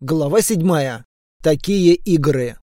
Глава седьмая. Такие игры.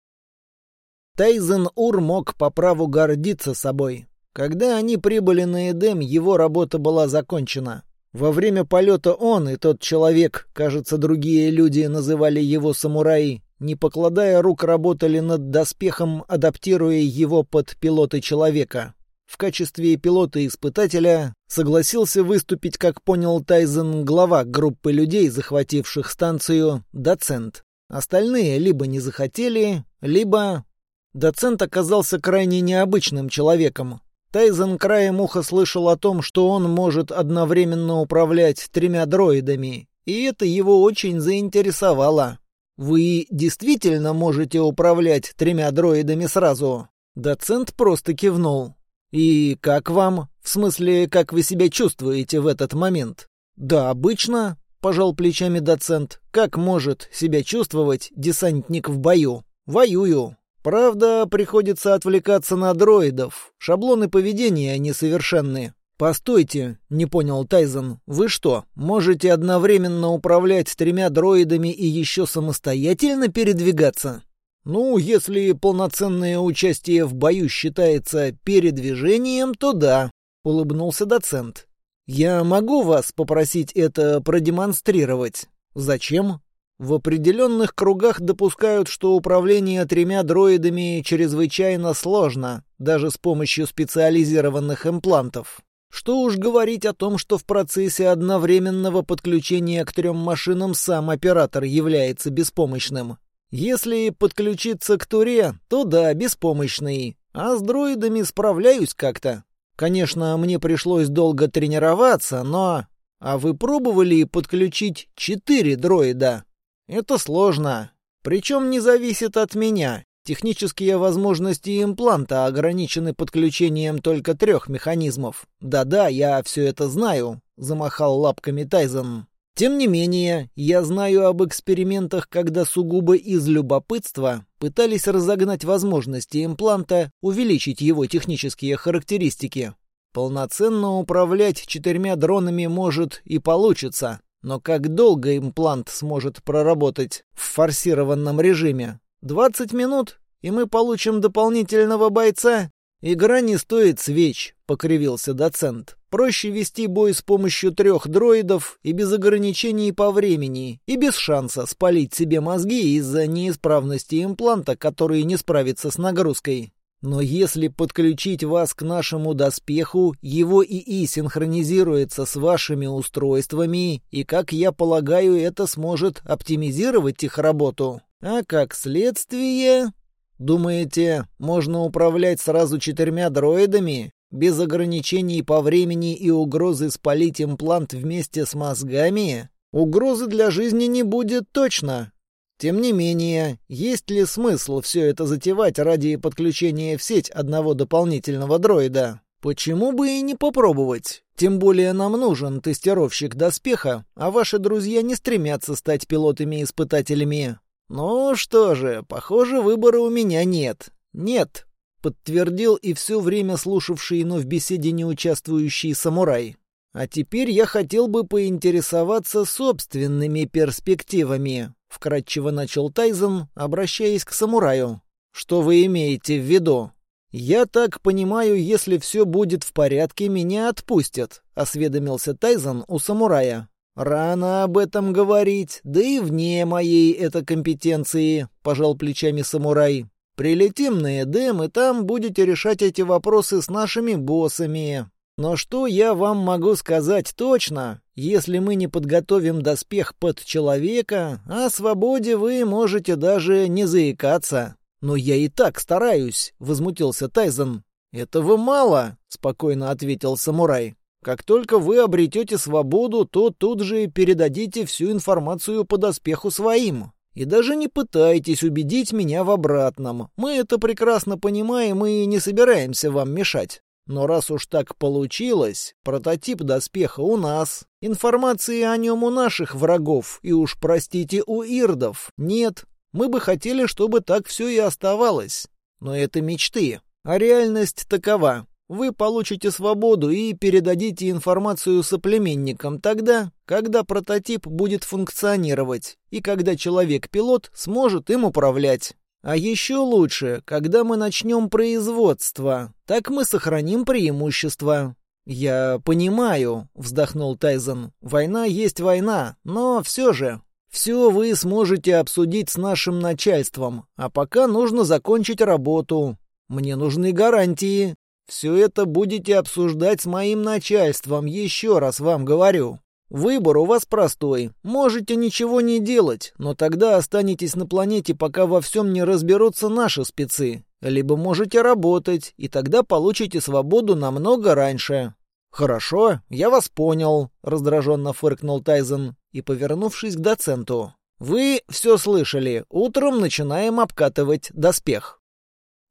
Тайзен Ур мог по праву гордиться собой. Когда они прибыли на Эдем, его работа была закончена. Во время полета он и тот человек, кажется, другие люди называли его самураи, не покладая рук, работали над доспехом, адаптируя его под пилоты человека. В качестве пилота-испытателя согласился выступить, как понял Тайзен, глава группы людей, захвативших станцию, доцент. Остальные либо не захотели, либо... Доцент оказался крайне необычным человеком. Тайзен краем уха слышал о том, что он может одновременно управлять тремя дроидами, и это его очень заинтересовало. «Вы действительно можете управлять тремя дроидами сразу?» Доцент просто кивнул. «И как вам? В смысле, как вы себя чувствуете в этот момент?» «Да, обычно», — пожал плечами доцент. «Как может себя чувствовать десантник в бою? Воюю. Правда, приходится отвлекаться на дроидов. Шаблоны поведения несовершенны». «Постойте», — не понял Тайзен. «Вы что, можете одновременно управлять тремя дроидами и еще самостоятельно передвигаться?» Ну, если полноценное участие в бою считается передвижением, то да, улыбнулся доцент. Я могу вас попросить это продемонстрировать. Зачем? В определенных кругах допускают, что управление тремя дроидами чрезвычайно сложно, даже с помощью специализированных имплантов. Что уж говорить о том, что в процессе одновременного подключения к трем машинам сам оператор является беспомощным. Если подключиться к Туре, то да, беспомощный. А с дроидами справляюсь как-то. Конечно, мне пришлось долго тренироваться, но... А вы пробовали подключить четыре дроида? Это сложно. Причем не зависит от меня. Технические возможности импланта ограничены подключением только трех механизмов. Да-да, я все это знаю, замахал лапками Тайзен. Тем не менее, я знаю об экспериментах, когда сугубо из любопытства пытались разогнать возможности импланта, увеличить его технические характеристики. Полноценно управлять четырьмя дронами может и получится, но как долго имплант сможет проработать в форсированном режиме? 20 минут, и мы получим дополнительного бойца? Игра не стоит свеч, покривился доцент. Проще вести бой с помощью трех дроидов и без ограничений по времени, и без шанса спалить себе мозги из-за неисправности импланта, который не справится с нагрузкой. Но если подключить вас к нашему доспеху, его ИИ синхронизируется с вашими устройствами, и, как я полагаю, это сможет оптимизировать их работу. А как следствие... Думаете, можно управлять сразу четырьмя дроидами? Без ограничений по времени и угрозы спалить имплант вместе с мозгами? Угрозы для жизни не будет точно. Тем не менее, есть ли смысл все это затевать ради подключения в сеть одного дополнительного дроида? Почему бы и не попробовать? Тем более нам нужен тестировщик доспеха, а ваши друзья не стремятся стать пилотами-испытателями. Ну что же, похоже, выбора у меня нет. Нет, подтвердил и все время слушавший, но в беседе не участвующий самурай. А теперь я хотел бы поинтересоваться собственными перспективами, вкратчиво начал Тайзен, обращаясь к самураю. Что вы имеете в виду? Я так понимаю, если все будет в порядке, меня отпустят, осведомился Тайзен у самурая. Рано об этом говорить, да и вне моей это компетенции, пожал плечами самурай. Прилетим на Эдем, и там будете решать эти вопросы с нашими боссами. Но что я вам могу сказать точно? Если мы не подготовим доспех под человека, о свободе вы можете даже не заикаться. Но я и так стараюсь, возмутился Тайзен. Этого мало, спокойно ответил самурай. Как только вы обретете свободу, то тут же передадите всю информацию по доспеху своим. И даже не пытайтесь убедить меня в обратном. Мы это прекрасно понимаем и не собираемся вам мешать. Но раз уж так получилось, прототип доспеха у нас. Информации о нем у наших врагов, и уж простите, у ирдов. Нет, мы бы хотели, чтобы так все и оставалось. Но это мечты. А реальность такова. Вы получите свободу и передадите информацию соплеменникам тогда, когда прототип будет функционировать и когда человек-пилот сможет им управлять. А еще лучше, когда мы начнем производство. Так мы сохраним преимущество. «Я понимаю», — вздохнул Тайзен. «Война есть война, но все же...» «Все вы сможете обсудить с нашим начальством, а пока нужно закончить работу. Мне нужны гарантии. Все это будете обсуждать с моим начальством, еще раз вам говорю. Выбор у вас простой. Можете ничего не делать, но тогда останетесь на планете, пока во всем не разберутся наши спецы. Либо можете работать, и тогда получите свободу намного раньше. «Хорошо, я вас понял», — раздраженно фыркнул Тайзен и, повернувшись к доценту. «Вы все слышали. Утром начинаем обкатывать доспех».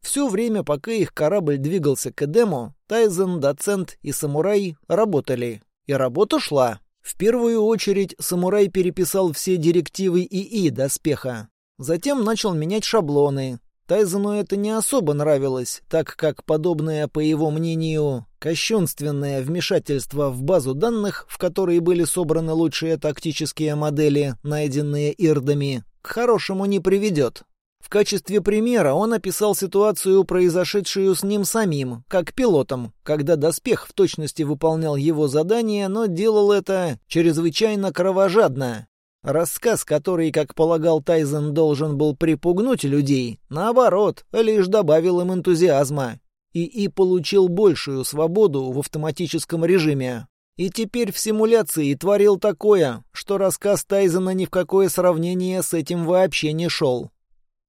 Все время, пока их корабль двигался к Эдему, Тайзен, доцент и самурай работали. И работа шла. В первую очередь самурай переписал все директивы ИИ доспеха. Затем начал менять шаблоны. Тайзену это не особо нравилось, так как подобное, по его мнению, кощунственное вмешательство в базу данных, в которой были собраны лучшие тактические модели, найденные ирдами, к хорошему не приведет. В качестве примера он описал ситуацию, произошедшую с ним самим, как пилотом, когда доспех в точности выполнял его задание, но делал это чрезвычайно кровожадно. Рассказ, который, как полагал Тайзен, должен был припугнуть людей, наоборот, лишь добавил им энтузиазма. И И получил большую свободу в автоматическом режиме. И теперь в симуляции творил такое, что рассказ Тайзена ни в какое сравнение с этим вообще не шел.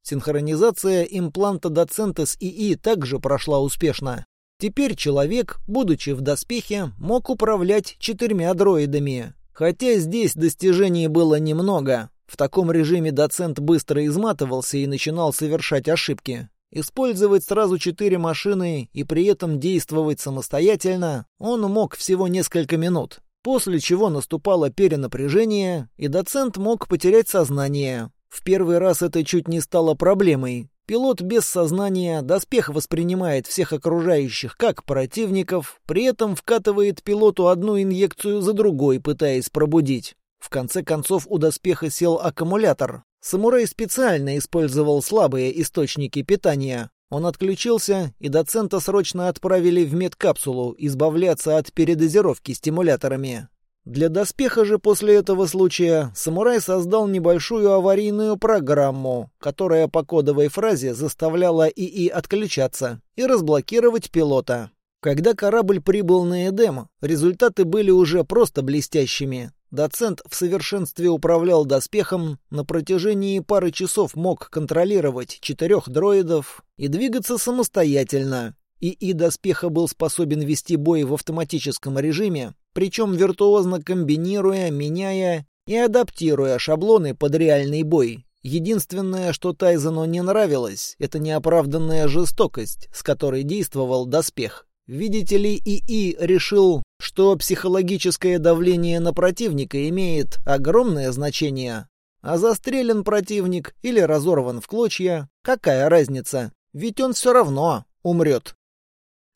Синхронизация импланта доцента с ИИ также прошла успешно. Теперь человек, будучи в доспехе, мог управлять четырьмя дроидами. Хотя здесь достижений было немного. В таком режиме доцент быстро изматывался и начинал совершать ошибки. Использовать сразу четыре машины и при этом действовать самостоятельно он мог всего несколько минут, после чего наступало перенапряжение, и доцент мог потерять сознание, в первый раз это чуть не стало проблемой. Пилот без сознания, доспех воспринимает всех окружающих как противников, при этом вкатывает пилоту одну инъекцию за другой, пытаясь пробудить. В конце концов у доспеха сел аккумулятор. Самурай специально использовал слабые источники питания. Он отключился, и доцента срочно отправили в медкапсулу избавляться от передозировки стимуляторами. Для доспеха же после этого случая самурай создал небольшую аварийную программу, которая по кодовой фразе заставляла ИИ отключаться и разблокировать пилота. Когда корабль прибыл на Эдем, результаты были уже просто блестящими. Доцент в совершенстве управлял доспехом, на протяжении пары часов мог контролировать четырех дроидов и двигаться самостоятельно. ИИ доспеха был способен вести бой в автоматическом режиме, причем виртуозно комбинируя, меняя и адаптируя шаблоны под реальный бой. Единственное, что Тайзену не нравилось, это неоправданная жестокость, с которой действовал доспех. Видите ли, ИИ решил, что психологическое давление на противника имеет огромное значение. А застрелен противник или разорван в клочья, какая разница? Ведь он все равно умрет.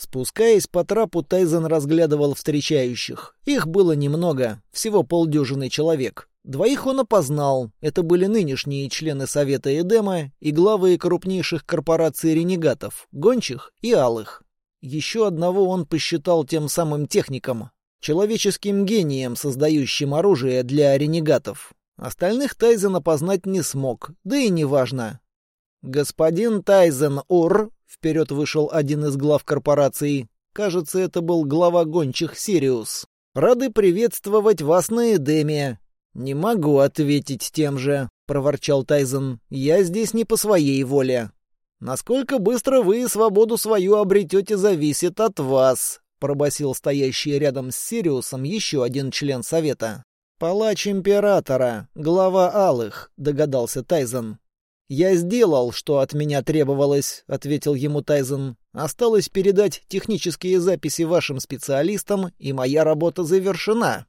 Спускаясь по трапу, Тайзен разглядывал встречающих. Их было немного, всего полдюжины человек. Двоих он опознал. Это были нынешние члены Совета Эдема и главы крупнейших корпораций ренегатов, гончих и алых. Еще одного он посчитал тем самым техником, человеческим гением, создающим оружие для ренегатов. Остальных Тайзен опознать не смог, да и неважно. «Господин Тайзен Ур Вперед вышел один из глав корпорации. Кажется, это был глава гончих Сириус. «Рады приветствовать вас на Эдеме». «Не могу ответить тем же», — проворчал Тайзен. «Я здесь не по своей воле». «Насколько быстро вы свободу свою обретете, зависит от вас», — пробасил стоящий рядом с Сириусом еще один член Совета. «Палач Императора, глава Алых», — догадался Тайзен. «Я сделал, что от меня требовалось», — ответил ему Тайзен. «Осталось передать технические записи вашим специалистам, и моя работа завершена».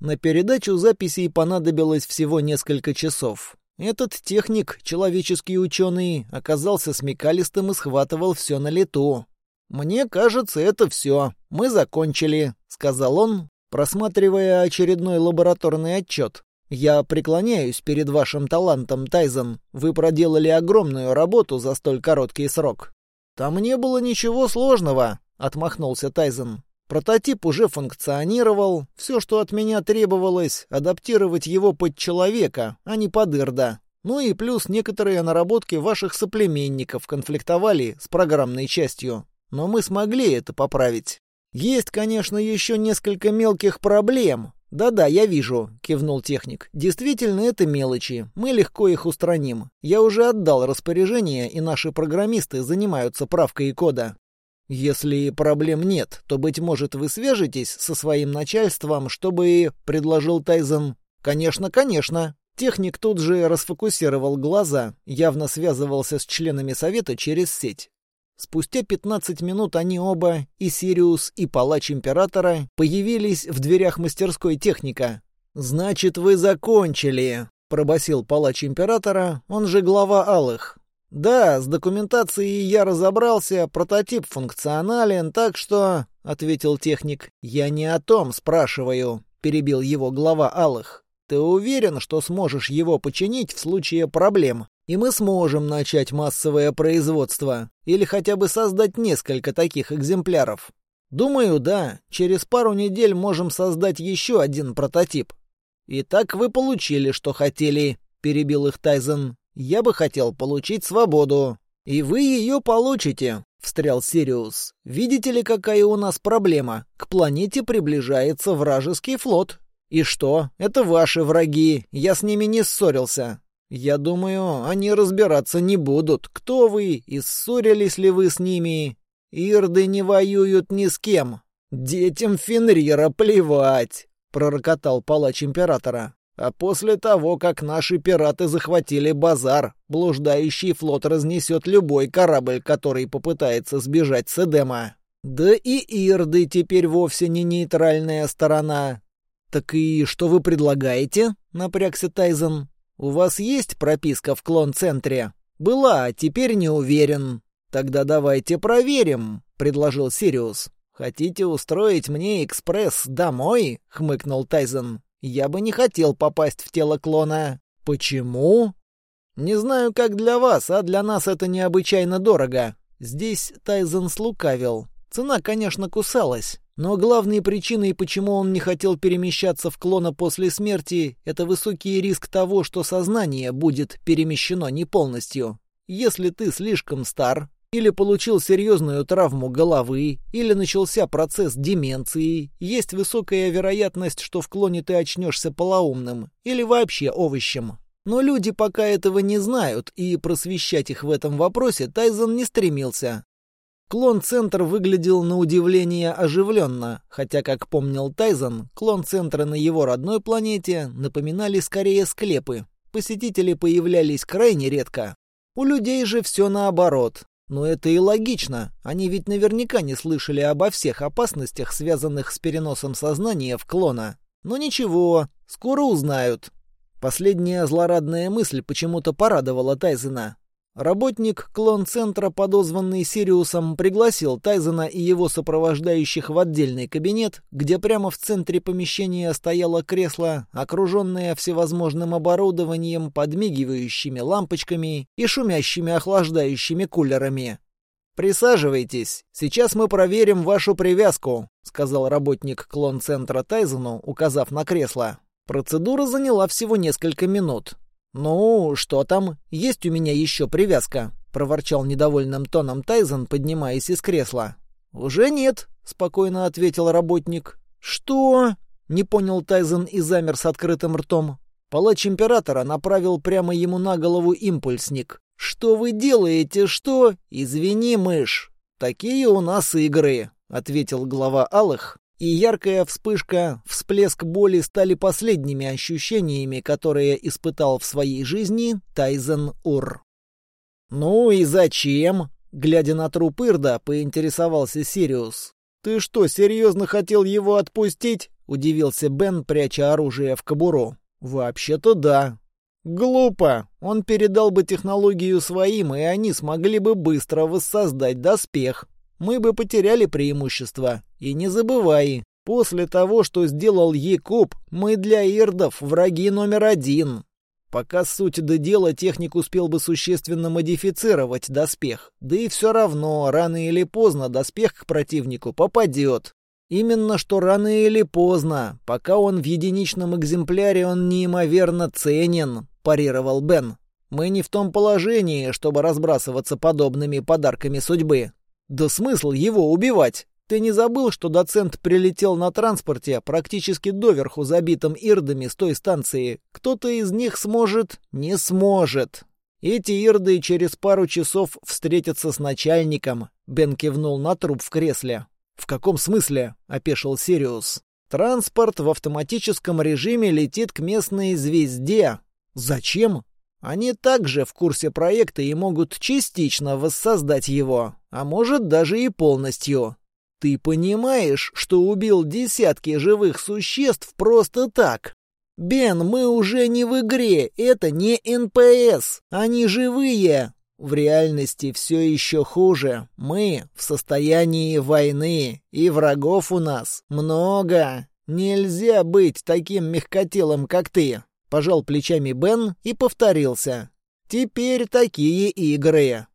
На передачу записей понадобилось всего несколько часов. Этот техник, человеческий ученый, оказался смекалистым и схватывал все на лету. «Мне кажется, это все. Мы закончили», — сказал он, просматривая очередной лабораторный отчет. «Я преклоняюсь перед вашим талантом, Тайзен. Вы проделали огромную работу за столь короткий срок». «Там не было ничего сложного», — отмахнулся Тайзен. «Прототип уже функционировал. Все, что от меня требовалось, адаптировать его под человека, а не под Ирда. Ну и плюс некоторые наработки ваших соплеменников конфликтовали с программной частью. Но мы смогли это поправить. Есть, конечно, еще несколько мелких проблем. Да-да, я вижу, кивнул техник. Действительно, это мелочи. Мы легко их устраним. Я уже отдал распоряжение, и наши программисты занимаются правкой кода. Если проблем нет, то, быть может, вы свяжетесь со своим начальством, чтобы... — предложил Тайзен. «Конечно, конечно». Техник тут же расфокусировал глаза, явно связывался с членами совета через сеть. Спустя 15 минут они оба, и Сириус, и Палач Императора, появились в дверях мастерской техника. «Значит, вы закончили», — пробасил Палач Императора, он же глава Алых. «Да, с документацией я разобрался, прототип функционален, так что...» — ответил техник. «Я не о том спрашиваю», — перебил его глава Алых. «Ты уверен, что сможешь его починить в случае проблем?» И мы сможем начать массовое производство, или хотя бы создать несколько таких экземпляров. Думаю, да, через пару недель можем создать еще один прототип. Итак, вы получили, что хотели, перебил их Тайзен. Я бы хотел получить свободу. И вы ее получите, встрял Сириус. Видите ли, какая у нас проблема? К планете приближается вражеский флот. И что? Это ваши враги. Я с ними не ссорился. Я думаю, они разбираться не будут, кто вы и ссорились ли вы с ними. Ирды не воюют ни с кем. Детям Фенрира плевать, пророкотал палач императора. А после того, как наши пираты захватили базар, блуждающий флот разнесет любой корабль, который попытается сбежать с Эдема. Да и Ирды теперь вовсе не нейтральная сторона. Так и что вы предлагаете? напрягся Тайзен. «У вас есть прописка в клон-центре?» «Была, теперь не уверен». «Тогда давайте проверим», — предложил Сириус. «Хотите устроить мне экспресс домой?» — хмыкнул Тайзен. «Я бы не хотел попасть в тело клона». «Почему?» «Не знаю, как для вас, а для нас это необычайно дорого». Здесь Тайзен слукавил. Цена, конечно, кусалась. Но главной причиной, почему он не хотел перемещаться в клона после смерти, это высокий риск того, что сознание будет перемещено не полностью. Если ты слишком стар, или получил серьезную травму головы, или начался процесс деменции, есть высокая вероятность, что в клоне ты очнешься полоумным, или вообще овощем. Но люди пока этого не знают, и просвещать их в этом вопросе Тайзен не стремился. Клон-центр выглядел на удивление оживленно, хотя, как помнил Тайзен, клон-центры на его родной планете напоминали скорее склепы. Посетители появлялись крайне редко. У людей же все наоборот. Но это и логично, они ведь наверняка не слышали обо всех опасностях, связанных с переносом сознания в клона. Но ничего, скоро узнают. Последняя злорадная мысль почему-то порадовала Тайзена. Работник клон-центра, подозванный Сириусом, пригласил Тайзена и его сопровождающих в отдельный кабинет, где прямо в центре помещения стояло кресло, окруженное всевозможным оборудованием, подмигивающими лампочками и шумящими охлаждающими кулерами. «Присаживайтесь. Сейчас мы проверим вашу привязку», — сказал работник клон-центра Тайзену, указав на кресло. Процедура заняла всего несколько минут. «Ну, что там? Есть у меня еще привязка», — проворчал недовольным тоном Тайзен, поднимаясь из кресла. «Уже нет», — спокойно ответил работник. «Что?» — не понял Тайзен и замер с открытым ртом. Палач императора направил прямо ему на голову импульсник. «Что вы делаете? Что? Извини, мышь. Такие у нас игры», — ответил глава Алых, и яркая вспышка, всплеск боли стали последними ощущениями, которые испытал в своей жизни Тайзен Ур. «Ну и зачем?» — глядя на труп Ирда, поинтересовался Сириус. «Ты что, серьезно хотел его отпустить?» — удивился Бен, пряча оружие в кобуру. «Вообще-то да». «Глупо. Он передал бы технологию своим, и они смогли бы быстро воссоздать доспех. мы бы потеряли преимущество. И не забывай, после того, что сделал Якуб, мы для ирдов враги номер один. Пока суть до дела техник успел бы существенно модифицировать доспех. Да и все равно, рано или поздно доспех к противнику попадет. Именно что рано или поздно, пока он в единичном экземпляре, он неимоверно ценен, парировал Бен. Мы не в том положении, чтобы разбрасываться подобными подарками судьбы. Да смысл его убивать? Ты не забыл, что доцент прилетел на транспорте, практически доверху забитым ирдами с той станции? Кто-то из них сможет? Не сможет. Эти ирды через пару часов встретятся с начальником. Бен кивнул на труп в кресле. «В каком смысле?» — опешил Сириус. «Транспорт в автоматическом режиме летит к местной звезде. Зачем?» Они также в курсе проекта и могут частично воссоздать его, а может даже и полностью. Ты понимаешь, что убил десятки живых существ просто так? Бен, мы уже не в игре, это не НПС, они живые. В реальности все еще хуже. Мы в состоянии войны, и врагов у нас много. Нельзя быть таким мягкотелым, как ты. Пожал плечами Бен и повторился. «Теперь такие игры».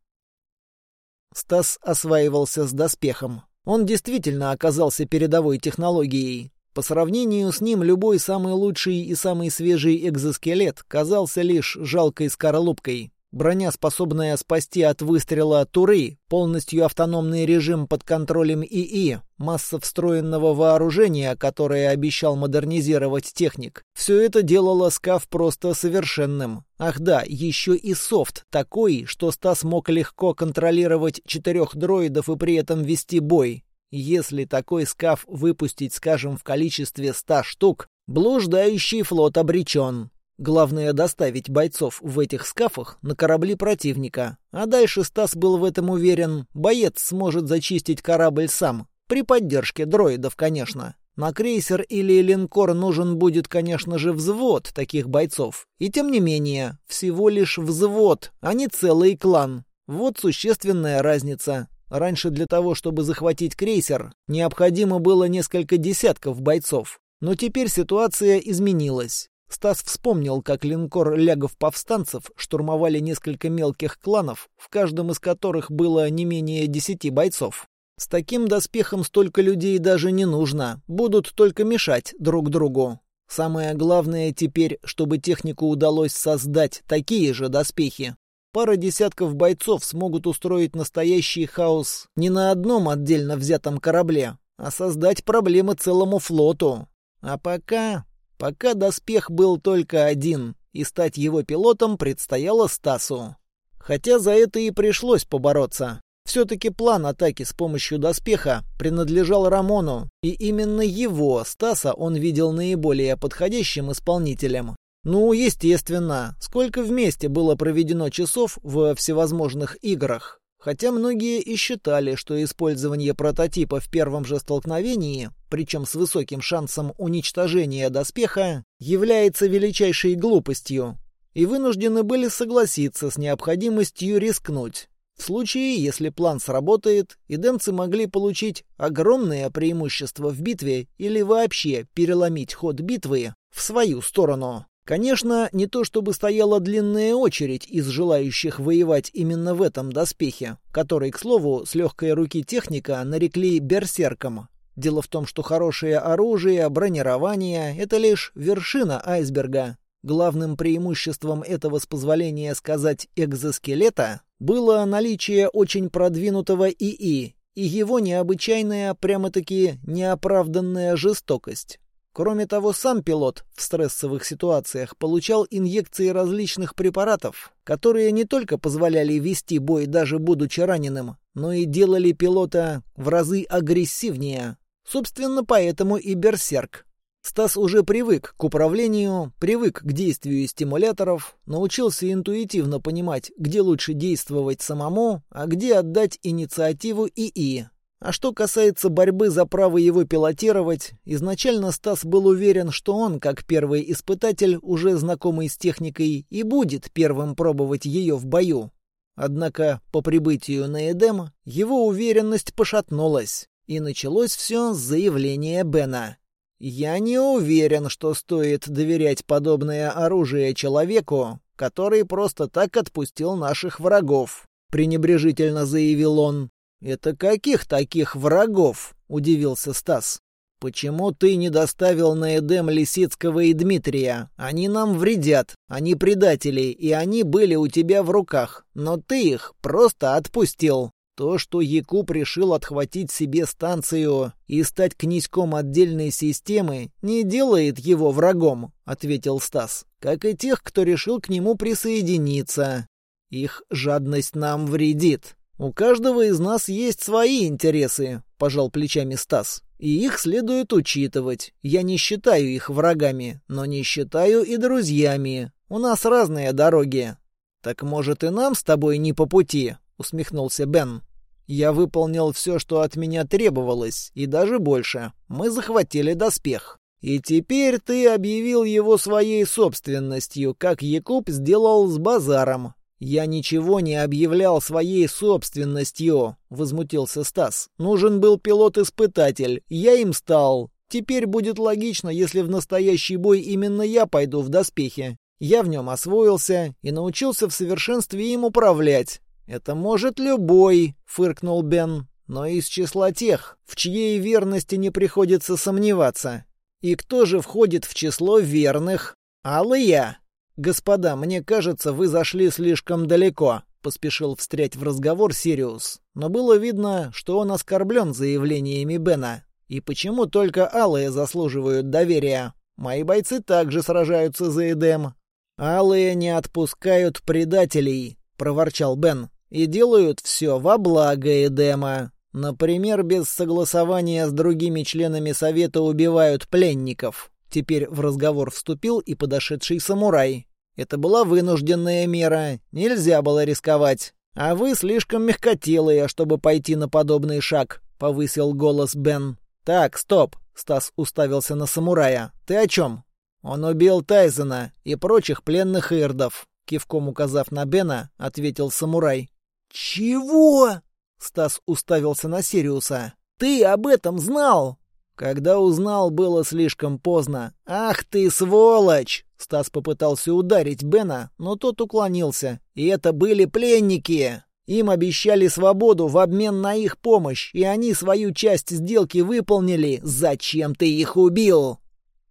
Стас осваивался с доспехом. Он действительно оказался передовой технологией. По сравнению с ним любой самый лучший и самый свежий экзоскелет казался лишь жалкой скорлупкой. Броня, способная спасти от выстрела Туры, полностью автономный режим под контролем ИИ, масса встроенного вооружения, которое обещал модернизировать техник. Все это делало скаф просто совершенным. Ах да, еще и софт такой, что Стас мог легко контролировать четырех дроидов и при этом вести бой. Если такой скаф выпустить, скажем, в количестве ста штук, блуждающий флот обречен. Главное доставить бойцов в этих скафах на корабли противника. А дальше Стас был в этом уверен. Боец сможет зачистить корабль сам. При поддержке дроидов, конечно. На крейсер или линкор нужен будет, конечно же, взвод таких бойцов. И тем не менее, всего лишь взвод, а не целый клан. Вот существенная разница. Раньше для того, чтобы захватить крейсер, необходимо было несколько десятков бойцов. Но теперь ситуация изменилась. Стас вспомнил, как линкор лягов-повстанцев штурмовали несколько мелких кланов, в каждом из которых было не менее десяти бойцов. С таким доспехом столько людей даже не нужно, будут только мешать друг другу. Самое главное теперь, чтобы технику удалось создать такие же доспехи. Пара десятков бойцов смогут устроить настоящий хаос не на одном отдельно взятом корабле, а создать проблемы целому флоту. А пока Пока доспех был только один, и стать его пилотом предстояло Стасу. Хотя за это и пришлось побороться. Все-таки план атаки с помощью доспеха принадлежал Рамону, и именно его, Стаса, он видел наиболее подходящим исполнителем. Ну, естественно, сколько вместе было проведено часов в всевозможных играх. Хотя многие и считали, что использование прототипа в первом же столкновении, причем с высоким шансом уничтожения доспеха, является величайшей глупостью, и вынуждены были согласиться с необходимостью рискнуть. В случае, если план сработает, идемцы могли получить огромное преимущество в битве или вообще переломить ход битвы в свою сторону. Конечно, не то чтобы стояла длинная очередь из желающих воевать именно в этом доспехе, который, к слову, с легкой руки техника нарекли берсерком. Дело в том, что хорошее оружие, бронирование — это лишь вершина айсберга. Главным преимуществом этого, с позволения сказать, экзоскелета было наличие очень продвинутого ИИ и его необычайная, прямо-таки неоправданная жестокость. Кроме того, сам пилот в стрессовых ситуациях получал инъекции различных препаратов, которые не только позволяли вести бой даже будучи раненым, но и делали пилота в разы агрессивнее. Собственно, поэтому и берсерк. Стас уже привык к управлению, привык к действию стимуляторов, научился интуитивно понимать, где лучше действовать самому, а где отдать инициативу ИИ. А что касается борьбы за право его пилотировать, изначально Стас был уверен, что он, как первый испытатель, уже знакомый с техникой, и будет первым пробовать ее в бою. Однако по прибытию на Эдем его уверенность пошатнулась, и началось все с заявления Бена. «Я не уверен, что стоит доверять подобное оружие человеку, который просто так отпустил наших врагов», — пренебрежительно заявил он. «Это каких таких врагов?» — удивился Стас. «Почему ты не доставил на Эдем Лисицкого и Дмитрия? Они нам вредят, они предатели, и они были у тебя в руках, но ты их просто отпустил». То, что Якуб решил отхватить себе станцию и стать князьком отдельной системы, не делает его врагом, ответил Стас, как и тех, кто решил к нему присоединиться. Их жадность нам вредит. У каждого из нас есть свои интересы, пожал плечами Стас. И их следует учитывать. Я не считаю их врагами, но не считаю и друзьями. У нас разные дороги. Так может и нам с тобой не по пути, усмехнулся Бен. Я выполнил все, что от меня требовалось, и даже больше. Мы захватили доспех. И теперь ты объявил его своей собственностью, как Якуб сделал с базаром. Я ничего не объявлял своей собственностью, возмутился Стас. Нужен был пилот-испытатель, я им стал. Теперь будет логично, если в настоящий бой именно я пойду в доспехи. Я в нем освоился и научился в совершенстве им управлять. «Это может любой», — фыркнул Бен, «но из числа тех, в чьей верности не приходится сомневаться. И кто же входит в число верных? Алыя!» «Господа, мне кажется, вы зашли слишком далеко», — поспешил встрять в разговор Сириус. Но было видно, что он оскорблен заявлениями Бена. И почему только алые заслуживают доверия? Мои бойцы также сражаются за Эдем. «Алые не отпускают предателей», — проворчал Бен и делают все во благо Эдема. Например, без согласования с другими членами Совета убивают пленников. Теперь в разговор вступил и подошедший самурай. Это была вынужденная мера, нельзя было рисковать. А вы слишком мягкотелые, чтобы пойти на подобный шаг, повысил голос Бен. Так, стоп, Стас уставился на самурая. Ты о чем? Он убил Тайзена и прочих пленных ирдов. Кивком указав на Бена, ответил самурай. «Чего?» — Стас уставился на Сириуса. «Ты об этом знал?» Когда узнал, было слишком поздно. «Ах ты, сволочь!» Стас попытался ударить Бена, но тот уклонился. И это были пленники. Им обещали свободу в обмен на их помощь, и они свою часть сделки выполнили. Зачем ты их убил?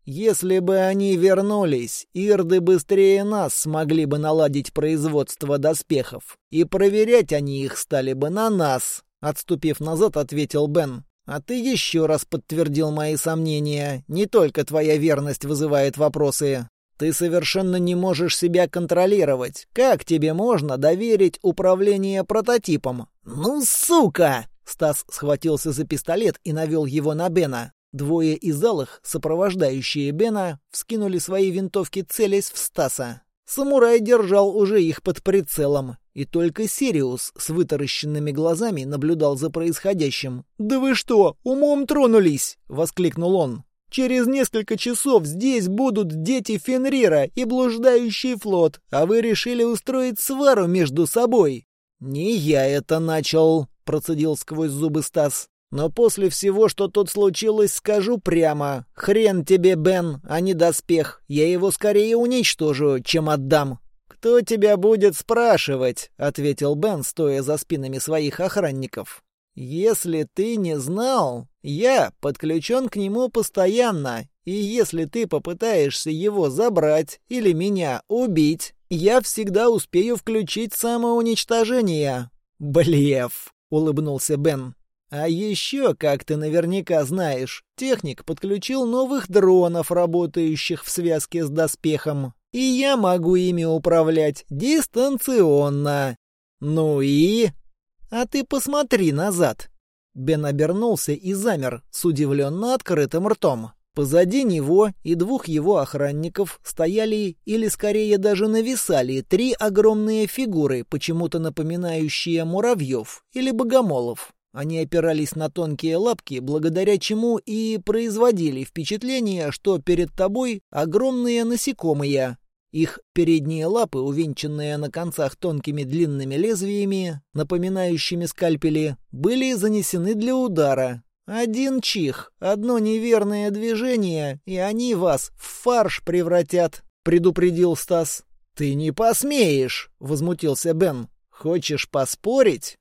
Если бы они вернулись, ирды быстрее нас смогли бы наладить производство доспехов. И проверять они их стали бы на нас. Отступив назад, ответил Бен. А ты еще раз подтвердил мои сомнения. Не только твоя верность вызывает вопросы. Ты совершенно не можешь себя контролировать. Как тебе можно доверить управление прототипом? Ну, сука! Стас схватился за пистолет и навел его на Бена. Двое из залых, сопровождающие Бена, вскинули свои винтовки, целясь в Стаса. Самурай держал уже их под прицелом, и только Сириус с вытаращенными глазами наблюдал за происходящим. «Да вы что, умом тронулись!» — воскликнул он. «Через несколько часов здесь будут дети Фенрира и блуждающий флот, а вы решили устроить свару между собой». «Не я это начал», — процедил сквозь зубы Стас. Но после всего, что тут случилось, скажу прямо. Хрен тебе, Бен, а не доспех. Я его скорее уничтожу, чем отдам. «Кто тебя будет спрашивать?» — ответил Бен, стоя за спинами своих охранников. «Если ты не знал, я подключен к нему постоянно, и если ты попытаешься его забрать или меня убить, я всегда успею включить самоуничтожение». «Блеф!» — улыбнулся Бен. А еще, как ты наверняка знаешь, техник подключил новых дронов, работающих в связке с доспехом. И я могу ими управлять дистанционно. Ну и... А ты посмотри назад. Бен обернулся и замер с удивленно открытым ртом. Позади него и двух его охранников стояли, или скорее даже нависали, три огромные фигуры, почему-то напоминающие муравьев или богомолов. Они опирались на тонкие лапки, благодаря чему и производили впечатление, что перед тобой огромные насекомые. Их передние лапы, увенчанные на концах тонкими длинными лезвиями, напоминающими скальпели, были занесены для удара. Один чих, одно неверное движение, и они вас в фарш превратят, предупредил Стас. Ты не посмеешь, возмутился Бен. Хочешь поспорить?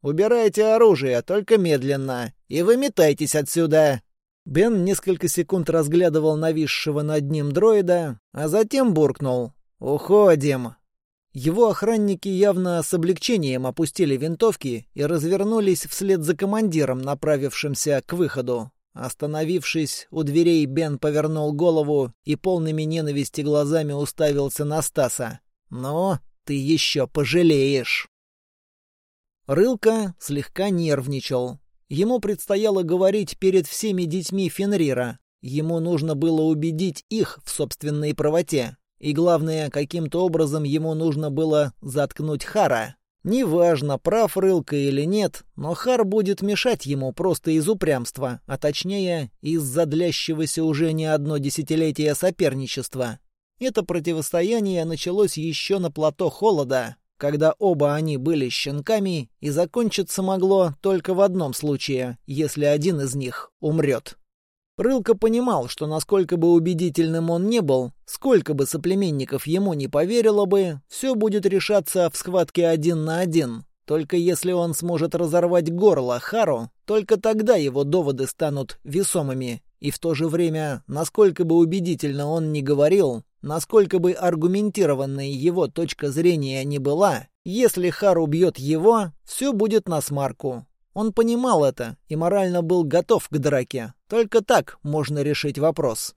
Убирайте оружие, только медленно, и выметайтесь отсюда. Бен несколько секунд разглядывал нависшего над ним дроида, а затем буркнул «Уходим». Его охранники явно с облегчением опустили винтовки и развернулись вслед за командиром, направившимся к выходу. Остановившись у дверей, Бен повернул голову и полными ненависти глазами уставился на Стаса. «Но ты еще пожалеешь!» Рылка слегка нервничал. Ему предстояло говорить перед всеми детьми Фенрира. Ему нужно было убедить их в собственной правоте. И главное, каким-то образом ему нужно было заткнуть Хара. Неважно, прав Рылка или нет, но Хар будет мешать ему просто из упрямства, а точнее, из-за длящегося уже не одно десятилетие соперничества. Это противостояние началось еще на плато Холода, когда оба они были щенками, и закончиться могло только в одном случае, если один из них умрет. Рылка понимал, что насколько бы убедительным он не был, сколько бы соплеменников ему не поверило бы, все будет решаться в схватке один на один. Только если он сможет разорвать горло Хару, только тогда его доводы станут весомыми. И в то же время, насколько бы убедительно он ни говорил, Насколько бы аргументированной его точка зрения не была, если Хар убьет его, все будет на смарку. Он понимал это и морально был готов к драке. Только так можно решить вопрос.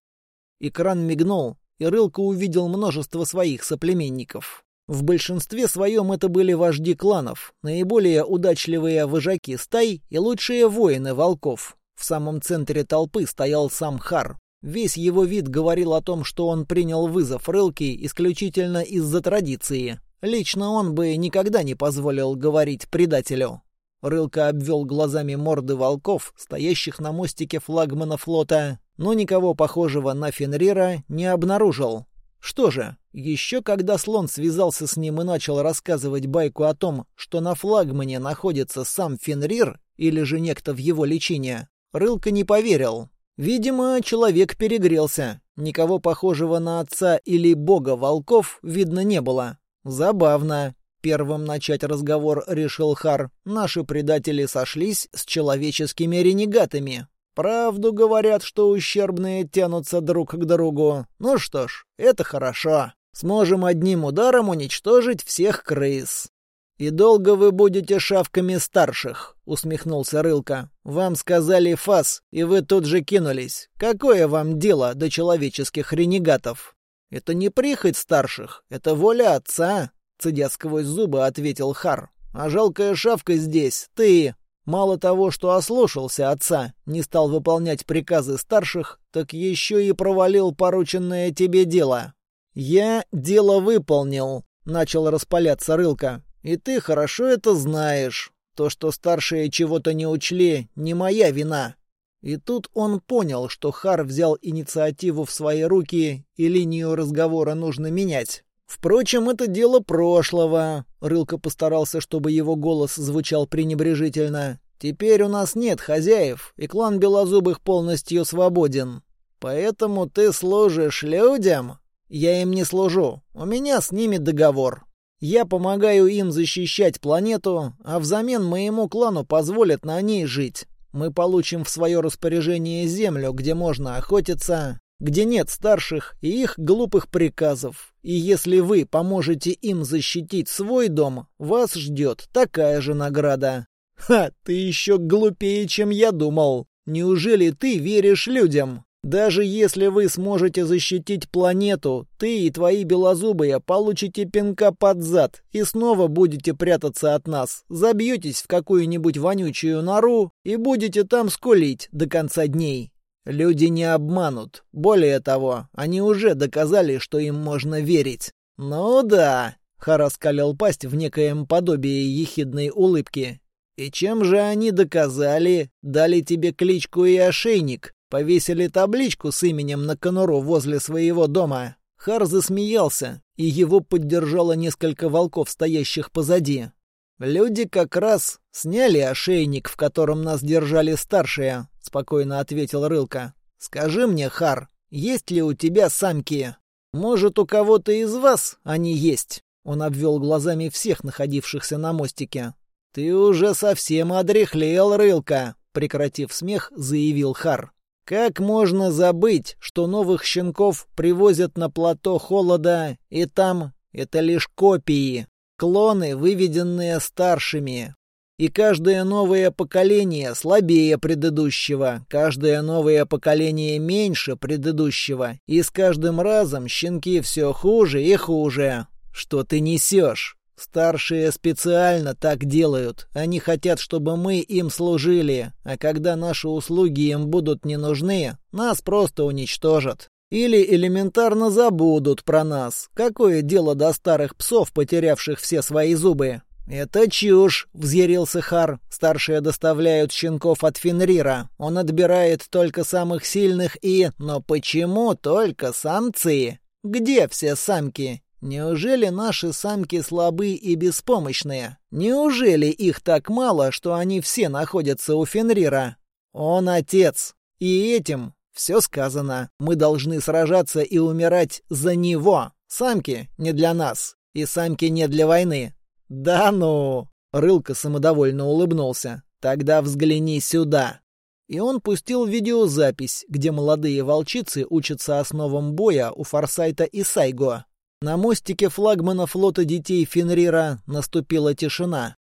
Экран мигнул, и Рылка увидел множество своих соплеменников. В большинстве своем это были вожди кланов, наиболее удачливые вожаки стай и лучшие воины волков. В самом центре толпы стоял сам Хар, Весь его вид говорил о том, что он принял вызов Рылки исключительно из-за традиции. Лично он бы никогда не позволил говорить предателю. Рылка обвел глазами морды волков, стоящих на мостике флагмана флота, но никого похожего на Фенрира не обнаружил. Что же, еще когда слон связался с ним и начал рассказывать байку о том, что на флагмане находится сам Фенрир или же некто в его личине, Рылка не поверил. Видимо, человек перегрелся. Никого похожего на отца или бога волков видно не было. Забавно. Первым начать разговор решил Хар. Наши предатели сошлись с человеческими ренегатами. Правду говорят, что ущербные тянутся друг к другу. Ну что ж, это хорошо. Сможем одним ударом уничтожить всех крыс. «И долго вы будете шавками старших?» — усмехнулся Рылка. «Вам сказали фас, и вы тут же кинулись. Какое вам дело до человеческих ренегатов?» «Это не прихоть старших, это воля отца», — цедя сквозь зубы ответил Хар. «А жалкая шавка здесь, ты...» Мало того, что ослушался отца, не стал выполнять приказы старших, так еще и провалил порученное тебе дело. «Я дело выполнил», — начал распаляться Рылка. И ты хорошо это знаешь. То, что старшие чего-то не учли, не моя вина. И тут он понял, что Хар взял инициативу в свои руки, и линию разговора нужно менять. Впрочем, это дело прошлого. Рылка постарался, чтобы его голос звучал пренебрежительно. Теперь у нас нет хозяев, и клан Белозубых полностью свободен. Поэтому ты служишь людям? Я им не служу. У меня с ними договор. Я помогаю им защищать планету, а взамен моему клану позволят на ней жить. Мы получим в свое распоряжение землю, где можно охотиться, где нет старших и их глупых приказов. И если вы поможете им защитить свой дом, вас ждет такая же награда. Ха, ты еще глупее, чем я думал. Неужели ты веришь людям? Даже если вы сможете защитить планету, ты и твои белозубые получите пинка под зад и снова будете прятаться от нас, забьетесь в какую-нибудь вонючую нору и будете там скулить до конца дней. Люди не обманут. Более того, они уже доказали, что им можно верить. Ну да, Хара скалил пасть в некоем подобии ехидной улыбки. И чем же они доказали? Дали тебе кличку и ошейник, Повесили табличку с именем на конуру возле своего дома. Хар засмеялся, и его поддержало несколько волков, стоящих позади. «Люди как раз сняли ошейник, в котором нас держали старшие», — спокойно ответил Рылка. «Скажи мне, Хар, есть ли у тебя самки? Может, у кого-то из вас они есть?» Он обвел глазами всех находившихся на мостике. «Ты уже совсем одряхлел, Рылка», — прекратив смех, заявил Хар. «Как можно забыть, что новых щенков привозят на плато холода, и там это лишь копии, клоны, выведенные старшими. И каждое новое поколение слабее предыдущего, каждое новое поколение меньше предыдущего, и с каждым разом щенки все хуже и хуже. Что ты несешь? Старшие специально так делают. Они хотят, чтобы мы им служили, а когда наши услуги им будут не нужны, нас просто уничтожат. Или элементарно забудут про нас. Какое дело до старых псов, потерявших все свои зубы? «Это чушь!» — взъярился Хар. «Старшие доставляют щенков от Фенрира. Он отбирает только самых сильных и... Но почему только самцы? Где все самки? Неужели наши самки слабы и беспомощные? Неужели их так мало, что они все находятся у Фенрира? Он отец. И этим все сказано. Мы должны сражаться и умирать за него. Самки не для нас. И самки не для войны. Да ну! Рылка самодовольно улыбнулся. Тогда взгляни сюда. И он пустил видеозапись, где молодые волчицы учатся основам боя у Форсайта и Сайго. На мостике флагмана флота детей Фенрира наступила тишина.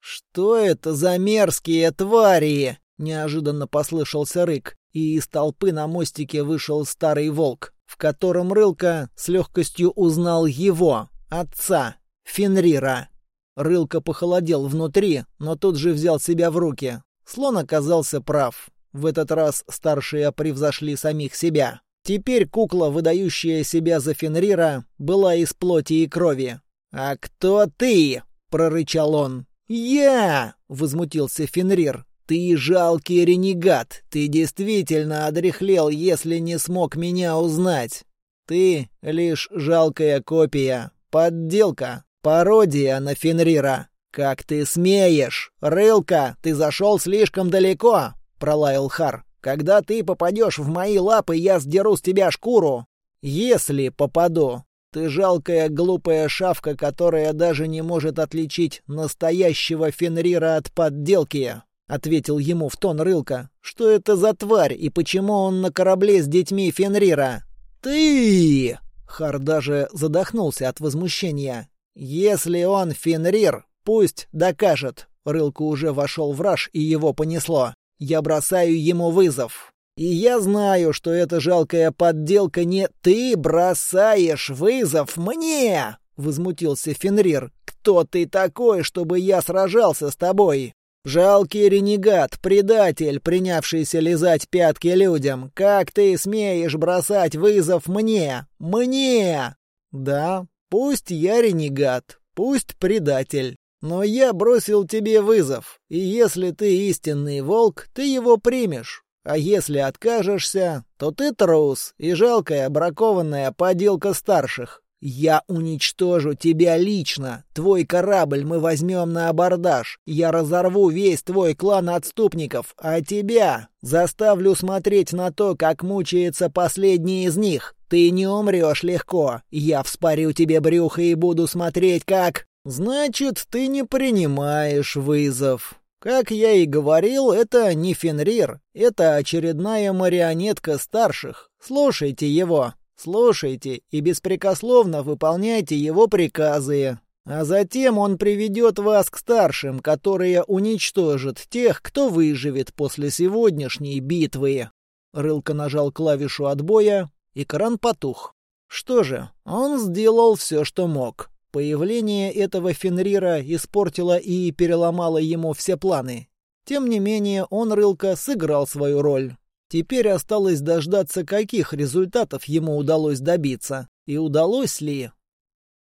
«Что это за мерзкие твари?» — неожиданно послышался рык и из толпы на мостике вышел старый волк, в котором Рылка с легкостью узнал его, отца, Фенрира. Рылка похолодел внутри, но тут же взял себя в руки. Слон оказался прав. В этот раз старшие превзошли самих себя. Теперь кукла, выдающая себя за Фенрира, была из плоти и крови. «А кто ты?» — прорычал он. «Я!» — возмутился Фенрир. «Ты жалкий ренегат! Ты действительно одряхлел, если не смог меня узнать! Ты лишь жалкая копия, подделка, пародия на Фенрира! Как ты смеешь! Рылка, ты зашел слишком далеко!» — пролаял Хар. «Когда ты попадешь в мои лапы, я сдеру с тебя шкуру! Если попаду!» Ты жалкая глупая шавка, которая даже не может отличить настоящего Фенрира от подделки. — ответил ему в тон Рылка. «Что это за тварь и почему он на корабле с детьми Фенрира?» «Ты!» — Хар даже задохнулся от возмущения. «Если он Фенрир, пусть докажет». Рылка уже вошел в раж, и его понесло. «Я бросаю ему вызов». «И я знаю, что эта жалкая подделка не ты бросаешь вызов мне!» — возмутился Фенрир. «Кто ты такой, чтобы я сражался с тобой?» «Жалкий ренегат, предатель, принявшийся лизать пятки людям, как ты смеешь бросать вызов мне? Мне!» «Да, пусть я ренегат, пусть предатель, но я бросил тебе вызов, и если ты истинный волк, ты его примешь. А если откажешься, то ты трус и жалкая бракованная поделка старших. «Я уничтожу тебя лично. Твой корабль мы возьмем на абордаж. Я разорву весь твой клан отступников, а тебя заставлю смотреть на то, как мучается последний из них. Ты не умрешь легко. Я вспорю тебе брюхо и буду смотреть, как...» «Значит, ты не принимаешь вызов», как я и говорил, это не Фенрир, это очередная марионетка старших. Слушайте его. Слушайте и беспрекословно выполняйте его приказы. А затем он приведет вас к старшим, которые уничтожат тех, кто выживет после сегодняшней битвы». Рылка нажал клавишу отбоя, и кран потух. Что же, он сделал все, что мог. Появление этого Фенрира испортило и переломало ему все планы. Тем не менее, он, Рылка, сыграл свою роль. Теперь осталось дождаться, каких результатов ему удалось добиться. И удалось ли?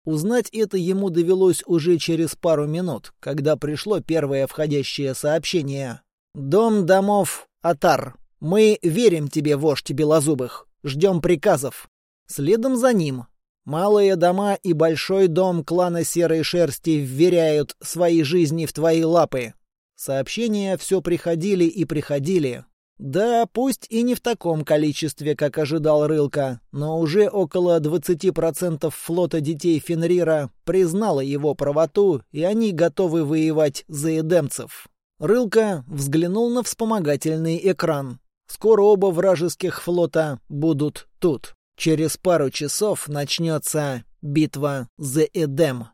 Узнать это ему довелось уже через пару минут, когда пришло первое входящее сообщение. «Дом домов Атар. Мы верим тебе, вождь Белозубых. Ждем приказов». Следом за ним Малые дома и большой дом клана Серой Шерсти вверяют свои жизни в твои лапы. Сообщения все приходили и приходили. Да, пусть и не в таком количестве, как ожидал Рылка, но уже около 20% флота детей Фенрира признало его правоту, и они готовы воевать за эдемцев. Рылка взглянул на вспомогательный экран. Скоро оба вражеских флота будут тут. Через пару часов начнется битва за Эдем.